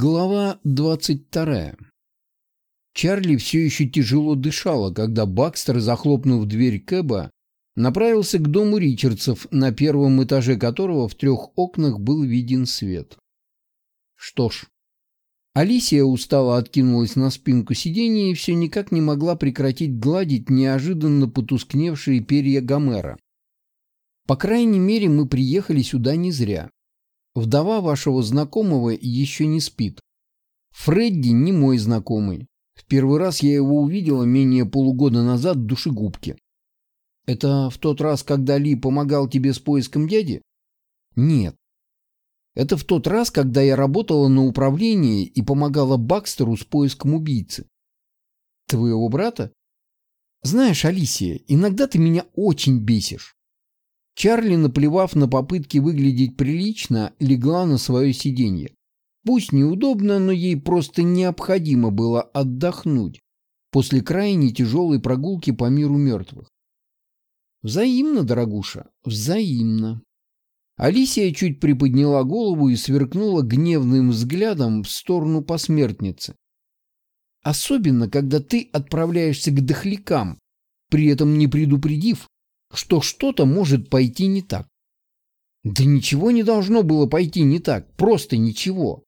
Глава 22. Чарли все еще тяжело дышала, когда Бакстер, захлопнув дверь Кэба, направился к дому Ричардсов, на первом этаже которого в трех окнах был виден свет. Что ж, Алисия устало откинулась на спинку сиденья и все никак не могла прекратить гладить неожиданно потускневшие перья Гомера. По крайней мере, мы приехали сюда не зря. Вдова вашего знакомого еще не спит. Фредди не мой знакомый. В первый раз я его увидела менее полугода назад в душегубке. Это в тот раз, когда Ли помогал тебе с поиском дяди? Нет. Это в тот раз, когда я работала на управлении и помогала Бакстеру с поиском убийцы. Твоего брата? Знаешь, Алисия, иногда ты меня очень бесишь. Чарли, наплевав на попытки выглядеть прилично, легла на свое сиденье. Пусть неудобно, но ей просто необходимо было отдохнуть после крайне тяжелой прогулки по миру мертвых. Взаимно, дорогуша, взаимно. Алисия чуть приподняла голову и сверкнула гневным взглядом в сторону посмертницы. Особенно, когда ты отправляешься к дохлякам, при этом не предупредив, что что-то может пойти не так. Да ничего не должно было пойти не так, просто ничего.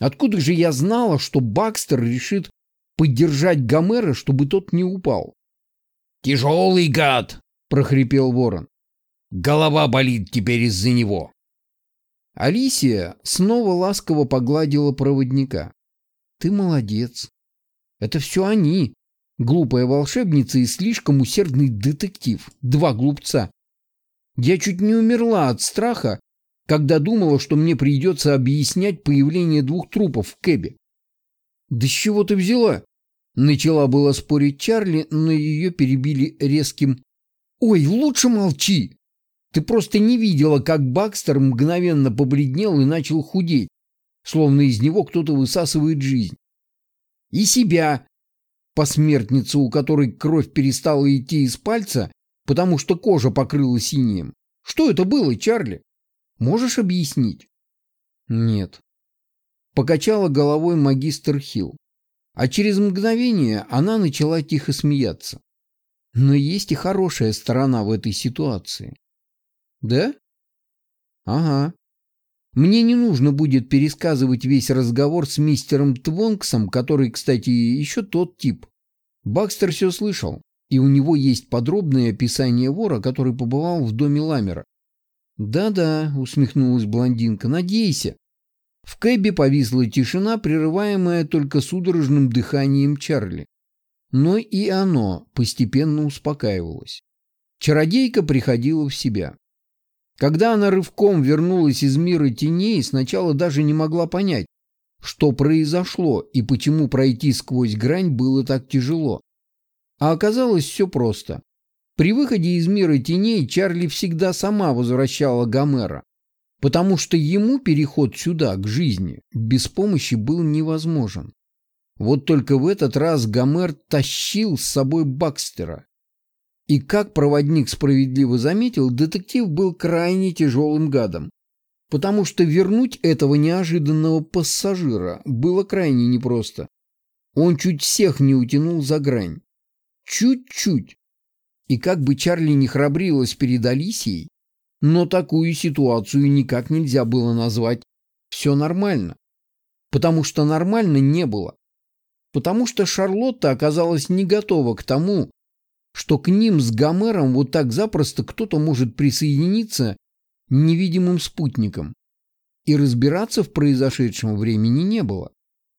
Откуда же я знала, что Бакстер решит поддержать Гомера, чтобы тот не упал? «Тяжелый гад!» — прохрипел ворон. «Голова болит теперь из-за него». Алисия снова ласково погладила проводника. «Ты молодец. Это все они, Глупая волшебница и слишком усердный детектив. Два глупца. Я чуть не умерла от страха, когда думала, что мне придется объяснять появление двух трупов в кэбе. «Да с чего ты взяла?» Начала было спорить Чарли, но ее перебили резким «Ой, лучше молчи!» Ты просто не видела, как Бакстер мгновенно побледнел и начал худеть, словно из него кто-то высасывает жизнь. И себя, посмертницу, у которой кровь перестала идти из пальца, потому что кожа покрыла синим. Что это было, Чарли? Можешь объяснить? Нет. Покачала головой магистр Хилл. А через мгновение она начала тихо смеяться. Но есть и хорошая сторона в этой ситуации. Да? Ага. Мне не нужно будет пересказывать весь разговор с мистером Твонксом, который, кстати, еще тот тип. Бакстер все слышал, и у него есть подробное описание вора, который побывал в доме Ламера. «Да-да», — усмехнулась блондинка, — «надейся». В кэбе повисла тишина, прерываемая только судорожным дыханием Чарли. Но и оно постепенно успокаивалось. Чародейка приходила в себя. Когда она рывком вернулась из мира теней, сначала даже не могла понять, что произошло и почему пройти сквозь грань было так тяжело. А оказалось все просто. При выходе из мира теней Чарли всегда сама возвращала Гомера, потому что ему переход сюда, к жизни, без помощи был невозможен. Вот только в этот раз Гомер тащил с собой Бакстера, и, как проводник справедливо заметил, детектив был крайне тяжелым гадом, потому что вернуть этого неожиданного пассажира было крайне непросто. Он чуть всех не утянул за грань. Чуть-чуть. И как бы Чарли не храбрилась перед Алисией, но такую ситуацию никак нельзя было назвать «все нормально». Потому что нормально не было. Потому что Шарлотта оказалась не готова к тому, что к ним с Гомером вот так запросто кто-то может присоединиться невидимым спутником. И разбираться в произошедшем времени не было.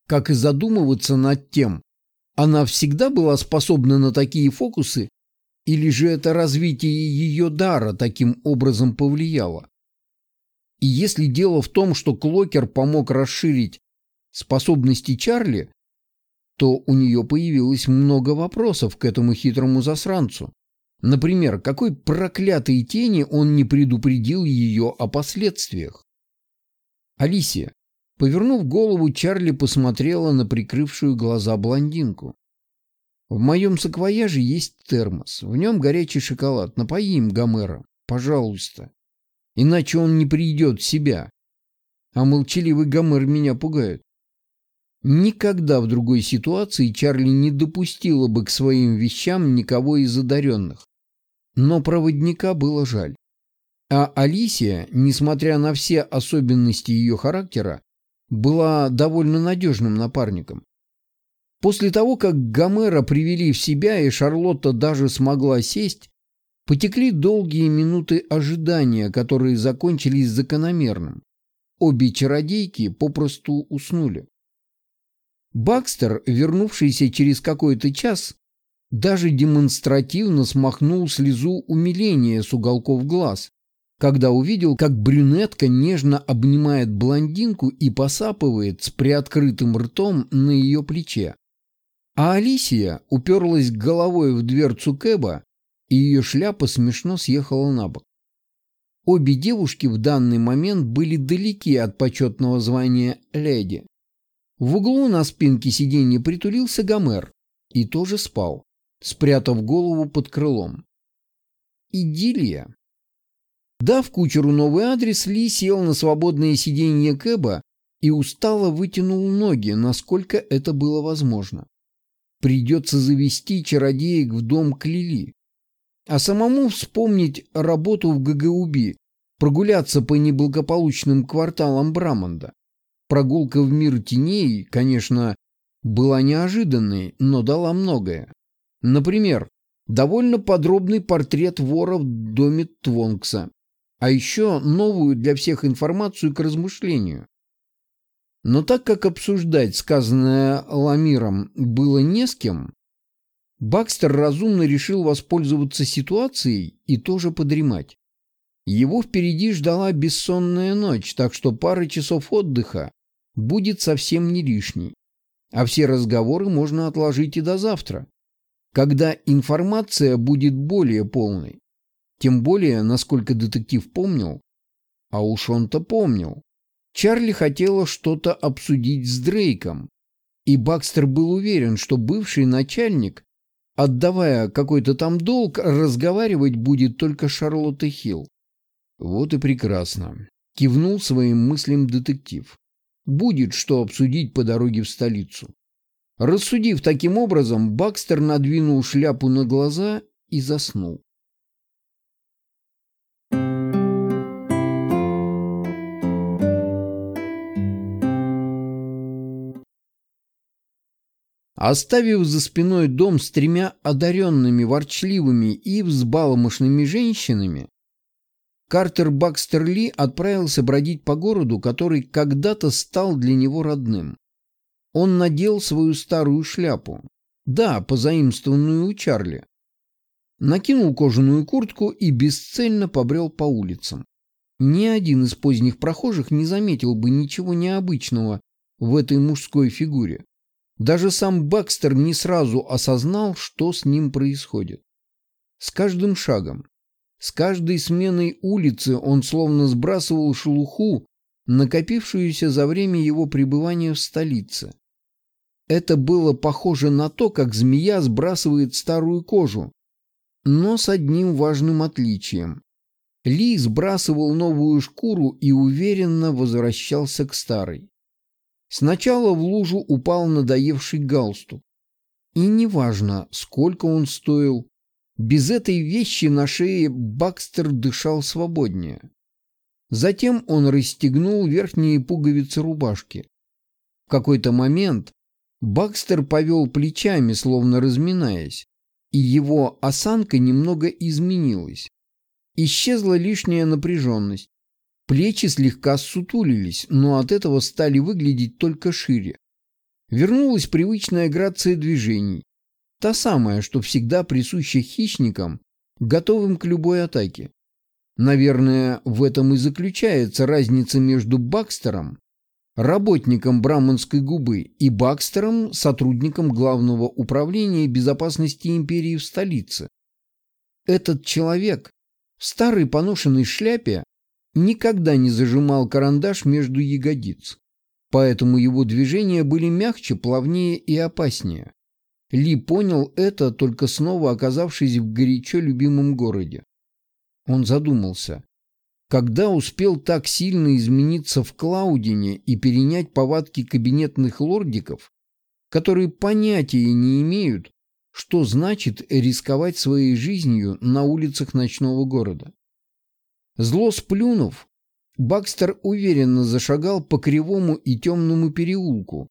Как и задумываться над тем, она всегда была способна на такие фокусы, или же это развитие ее дара таким образом повлияло? И если дело в том, что Клокер помог расширить способности Чарли, то у нее появилось много вопросов к этому хитрому засранцу. Например, какой проклятой тени он не предупредил ее о последствиях? Алисия, повернув голову, Чарли посмотрела на прикрывшую глаза блондинку. В моем саквояже есть термос. В нем горячий шоколад. Напоим Гомера. Пожалуйста. Иначе он не придет в себя. А молчаливый Гомер меня пугает. Никогда в другой ситуации Чарли не допустила бы к своим вещам никого из одаренных. Но проводника было жаль. А Алисия, несмотря на все особенности ее характера, была довольно надежным напарником. После того, как Гомера привели в себя и Шарлотта даже смогла сесть, потекли долгие минуты ожидания, которые закончились закономерным. Обе чародейки попросту уснули. Бакстер, вернувшийся через какой-то час, даже демонстративно смахнул слезу умиления с уголков глаз, когда увидел, как брюнетка нежно обнимает блондинку и посапывает с приоткрытым ртом на ее плече. А Алисия уперлась головой в дверцу Кэба, и ее шляпа смешно съехала на бок. Обе девушки в данный момент были далеки от почетного звания леди. В углу на спинке сиденья притулился Гомер и тоже спал, спрятав голову под крылом. Идиллия. Дав кучеру новый адрес, Ли сел на свободное сиденье Кэба и устало вытянул ноги, насколько это было возможно. Придется завести чародеек в дом к Лили. А самому вспомнить работу в ГГУБИ, прогуляться по неблагополучным кварталам Брамонда. Прогулка в мир теней, конечно, была неожиданной, но дала многое. Например, довольно подробный портрет вора в доме Твонкса, а еще новую для всех информацию к размышлению. Но так как обсуждать сказанное Ламиром было не с кем, Бакстер разумно решил воспользоваться ситуацией и тоже подремать. Его впереди ждала бессонная ночь, так что пара часов отдыха будет совсем не лишней. А все разговоры можно отложить и до завтра, когда информация будет более полной. Тем более, насколько детектив помнил, а уж он-то помнил, Чарли хотела что-то обсудить с Дрейком, и Бакстер был уверен, что бывший начальник, отдавая какой-то там долг, разговаривать будет только Шарлотта Хилл. Вот и прекрасно. Кивнул своим мыслям детектив. Будет что обсудить по дороге в столицу. Рассудив таким образом, Бакстер надвинул шляпу на глаза и заснул. Оставив за спиной дом с тремя одаренными, ворчливыми и взбаломошными женщинами, Картер Бакстер Ли отправился бродить по городу, который когда-то стал для него родным. Он надел свою старую шляпу. Да, позаимствованную у Чарли. Накинул кожаную куртку и бесцельно побрел по улицам. Ни один из поздних прохожих не заметил бы ничего необычного в этой мужской фигуре. Даже сам Бакстер не сразу осознал, что с ним происходит. С каждым шагом, с каждой сменой улицы он словно сбрасывал шелуху, накопившуюся за время его пребывания в столице. Это было похоже на то, как змея сбрасывает старую кожу, но с одним важным отличием. Ли сбрасывал новую шкуру и уверенно возвращался к старой. Сначала в лужу упал надоевший галстук. И неважно, сколько он стоил, без этой вещи на шее Бакстер дышал свободнее. Затем он расстегнул верхние пуговицы рубашки. В какой-то момент Бакстер повел плечами, словно разминаясь, и его осанка немного изменилась. Исчезла лишняя напряженность, Плечи слегка сутулились, но от этого стали выглядеть только шире. Вернулась привычная грация движений. Та самая, что всегда присуща хищникам, готовым к любой атаке. Наверное, в этом и заключается разница между Бакстером, работником Браманской губы, и Бакстером, сотрудником Главного управления безопасности империи в столице. Этот человек в старой поношенной шляпе никогда не зажимал карандаш между ягодиц, поэтому его движения были мягче, плавнее и опаснее. Ли понял это, только снова оказавшись в горячо любимом городе. Он задумался. когда успел так сильно измениться в Клаудине и перенять повадки кабинетных лордиков, которые понятия не имеют, что значит рисковать своей жизнью на улицах ночного города. Зло сплюнув, Бакстер уверенно зашагал по кривому и темному переулку,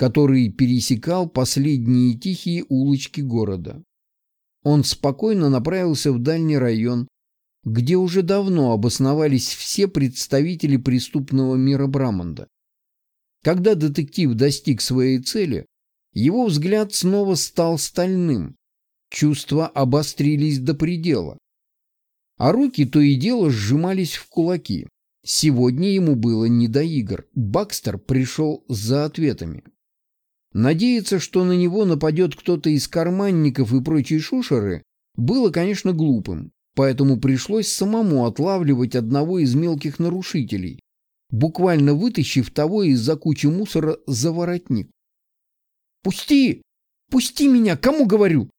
который пересекал последние тихие улочки города. Он спокойно направился в дальний район, где уже давно обосновались все представители преступного мира Брамонда. Когда детектив достиг своей цели, его взгляд снова стал стальным, чувства обострились до предела, а руки то и дело сжимались в кулаки. Сегодня ему было не до игр, Бакстер пришел за ответами. Надеяться, что на него нападет кто-то из карманников и прочей шушеры, было, конечно, глупым, поэтому пришлось самому отлавливать одного из мелких нарушителей, буквально вытащив того из-за кучи мусора за воротник. «Пусти! Пусти меня! Кому говорю?»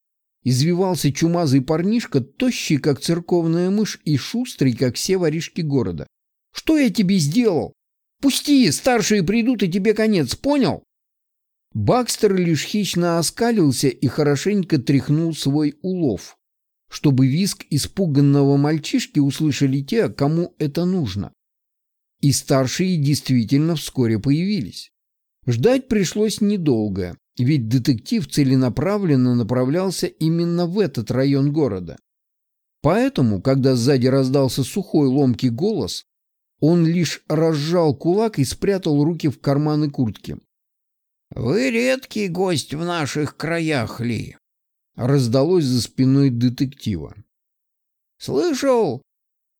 Извивался чумазый парнишка, тощий, как церковная мышь, и шустрый, как все воришки города. «Что я тебе сделал? Пусти! Старшие придут, и тебе конец, понял?» Бакстер лишь хищно оскалился и хорошенько тряхнул свой улов, чтобы виск испуганного мальчишки услышали те, кому это нужно. И старшие действительно вскоре появились. Ждать пришлось недолго, ведь детектив целенаправленно направлялся именно в этот район города. Поэтому, когда сзади раздался сухой ломкий голос, он лишь разжал кулак и спрятал руки в карманы куртки. «Вы редкий гость в наших краях, Ли», — раздалось за спиной детектива. «Слышал,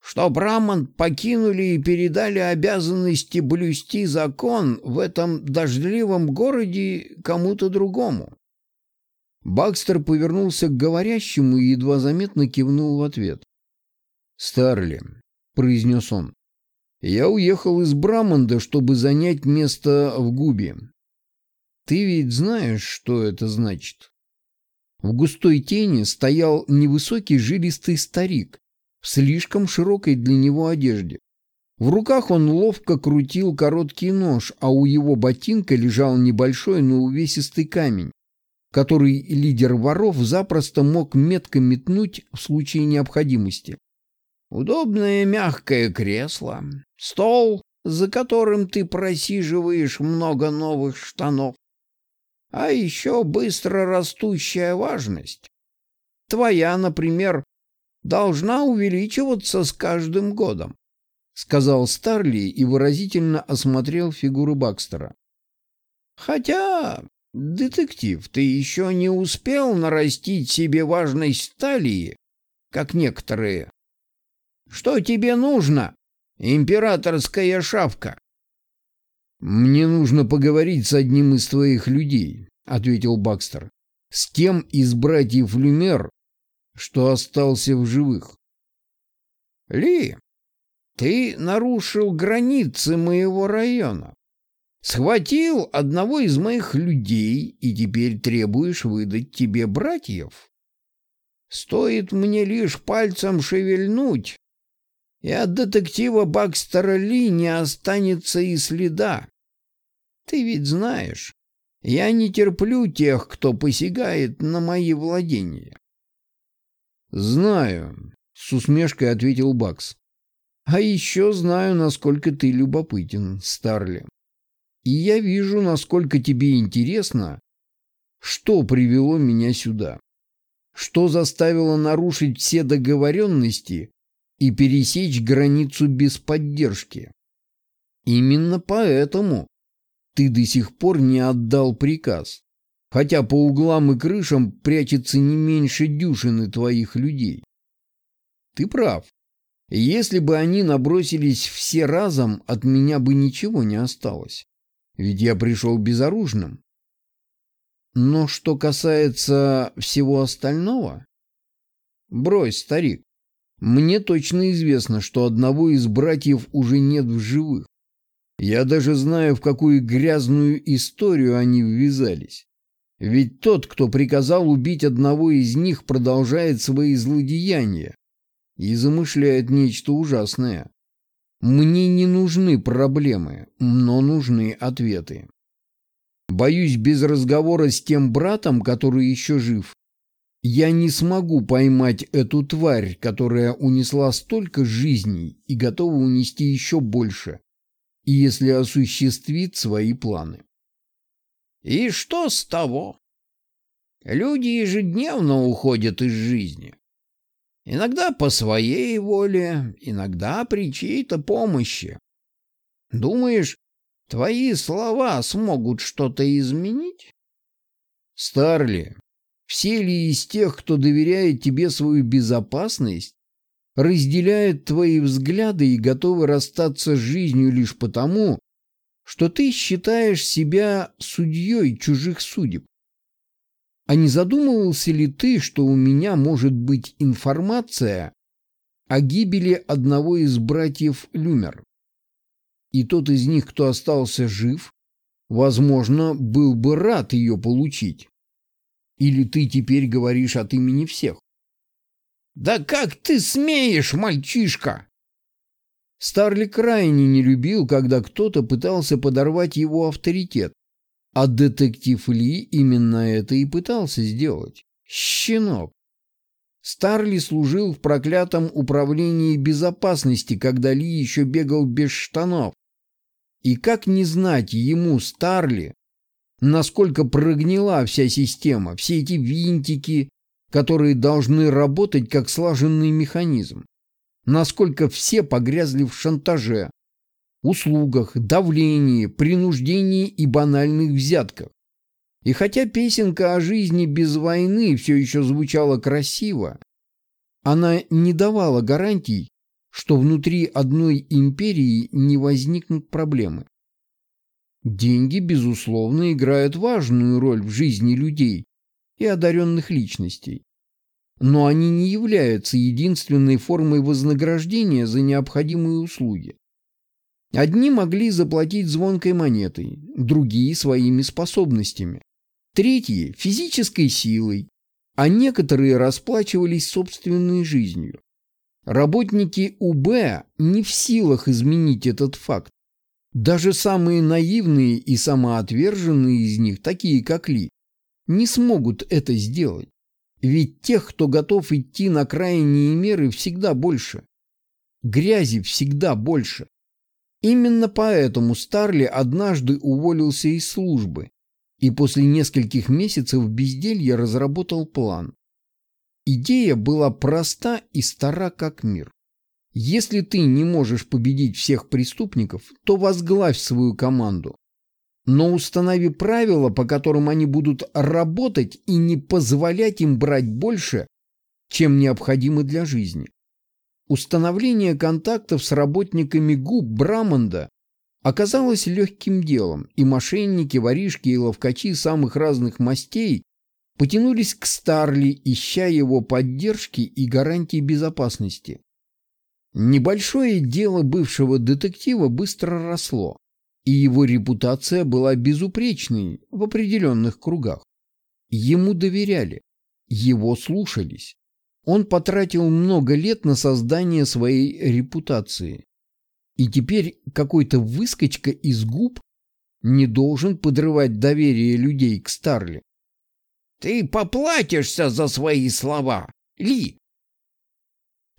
что Брамонт покинули и передали обязанности блюсти закон в этом дождливом городе кому-то другому». Бакстер повернулся к говорящему и едва заметно кивнул в ответ. «Старли», — произнес он, — «я уехал из Брамонда, чтобы занять место в Губе. Ты ведь знаешь, что это значит? В густой тени стоял невысокий жилистый старик в слишком широкой для него одежде. В руках он ловко крутил короткий нож, а у его ботинка лежал небольшой, но увесистый камень, который лидер воров запросто мог метко метнуть в случае необходимости. Удобное мягкое кресло, стол, за которым ты просиживаешь много новых штанов, а еще быстро растущая важность. Твоя, например, должна увеличиваться с каждым годом, сказал Старли и выразительно осмотрел фигуру Бакстера. Хотя, детектив, ты еще не успел нарастить себе важность талии, как некоторые. Что тебе нужно, императорская шавка? «Мне нужно поговорить с одним из твоих людей», — ответил Бакстер. «С тем из братьев Люмер, что остался в живых». «Ли, ты нарушил границы моего района. Схватил одного из моих людей и теперь требуешь выдать тебе братьев. Стоит мне лишь пальцем шевельнуть, и от детектива Бакстера Ли не останется и следа. Ты ведь знаешь, я не терплю тех, кто посягает на мои владения. Знаю, с усмешкой ответил Бакс. А еще знаю, насколько ты любопытен, Старли. И я вижу, насколько тебе интересно, что привело меня сюда. Что заставило нарушить все договоренности и пересечь границу без поддержки. Именно поэтому ты до сих пор не отдал приказ, хотя по углам и крышам прячется не меньше дюжины твоих людей. Ты прав. Если бы они набросились все разом, от меня бы ничего не осталось. Ведь я пришел безоружным. Но что касается всего остального... Брось, старик. Мне точно известно, что одного из братьев уже нет в живых. Я даже знаю, в какую грязную историю они ввязались. Ведь тот, кто приказал убить одного из них, продолжает свои злодеяния и замышляет нечто ужасное. Мне не нужны проблемы, но нужны ответы. Боюсь, без разговора с тем братом, который еще жив, я не смогу поймать эту тварь, которая унесла столько жизней и готова унести еще больше, если осуществит свои планы. И что с того? Люди ежедневно уходят из жизни. Иногда по своей воле, иногда при чьей-то помощи. Думаешь, твои слова смогут что-то изменить? Старли, все ли из тех, кто доверяет тебе свою безопасность, разделяют твои взгляды и готовы расстаться с жизнью лишь потому, что ты считаешь себя судьей чужих судеб? А не задумывался ли ты, что у меня может быть информация о гибели одного из братьев Люмер? И тот из них, кто остался жив, возможно, был бы рад ее получить. Или ты теперь говоришь от имени всех? «Да как ты смеешь, мальчишка!» Старли крайне не любил, когда кто-то пытался подорвать его авторитет. А детектив Ли именно это и пытался сделать. Щенок. Старли служил в проклятом управлении безопасности, когда Ли еще бегал без штанов. И как не знать ему, Старли, насколько прогнила вся система, все эти винтики, которые должны работать как слаженный механизм. Насколько все погрязли в шантаже, услугах, давлении, принуждении и банальных взятках. И хотя песенка о жизни без войны все еще звучала красиво, она не давала гарантий, что внутри одной империи не возникнут проблемы. Деньги, безусловно, играют важную роль в жизни людей и одаренных личностей. Но они не являются единственной формой вознаграждения за необходимые услуги. Одни могли заплатить звонкой монетой, другие – своими способностями, третьи – физической силой, а некоторые расплачивались собственной жизнью. Работники УБ не в силах изменить этот факт. Даже самые наивные и самоотверженные из них, такие как Ли, не смогут это сделать. Ведь тех, кто готов идти на крайние меры, всегда больше. Грязи всегда больше. Именно поэтому Старли однажды уволился из службы и после нескольких месяцев безделья разработал план. Идея была проста и стара как мир. Если ты не можешь победить всех преступников, то возглавь свою команду. Но установи правила, по которым они будут работать и не позволять им брать больше, чем необходимо для жизни. Установление контактов с работниками ГУП Брамонда оказалось легким делом, и мошенники, воришки и ловкачи самых разных мастей потянулись к Старли, ища его поддержки и гарантии безопасности. Небольшое дело бывшего детектива быстро росло, и его репутация была безупречной в определенных кругах. Ему доверяли, его слушались. Он потратил много лет на создание своей репутации. И теперь какой-то выскочка из губ не должен подрывать доверие людей к Старли. «Ты поплатишься за свои слова, Ли!»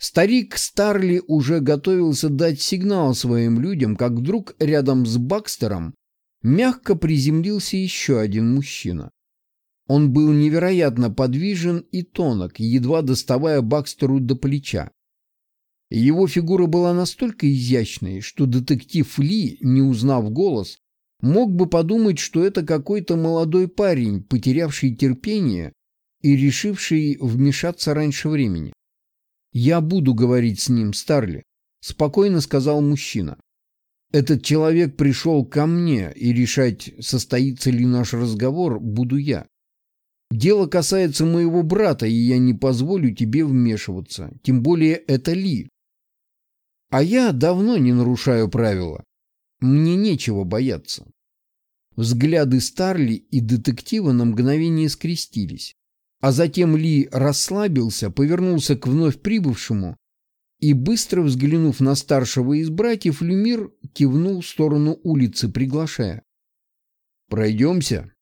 Старик Старли уже готовился дать сигнал своим людям, как вдруг рядом с Бакстером мягко приземлился еще один мужчина. Он был невероятно подвижен и тонок, едва доставая Бакстеру до плеча. Его фигура была настолько изящной, что детектив Ли, не узнав голос, мог бы подумать, что это какой-то молодой парень, потерявший терпение и решивший вмешаться раньше времени. «Я буду говорить с ним, Старли», — спокойно сказал мужчина. «Этот человек пришел ко мне, и решать, состоится ли наш разговор, буду я. Дело касается моего брата, и я не позволю тебе вмешиваться. Тем более это Ли. А я давно не нарушаю правила. Мне нечего бояться. Взгляды Старли и детектива на мгновение скрестились. А затем Ли расслабился, повернулся к вновь прибывшему И быстро взглянув на старшего из братьев, Люмир кивнул в сторону улицы, приглашая. «Пройдемся?»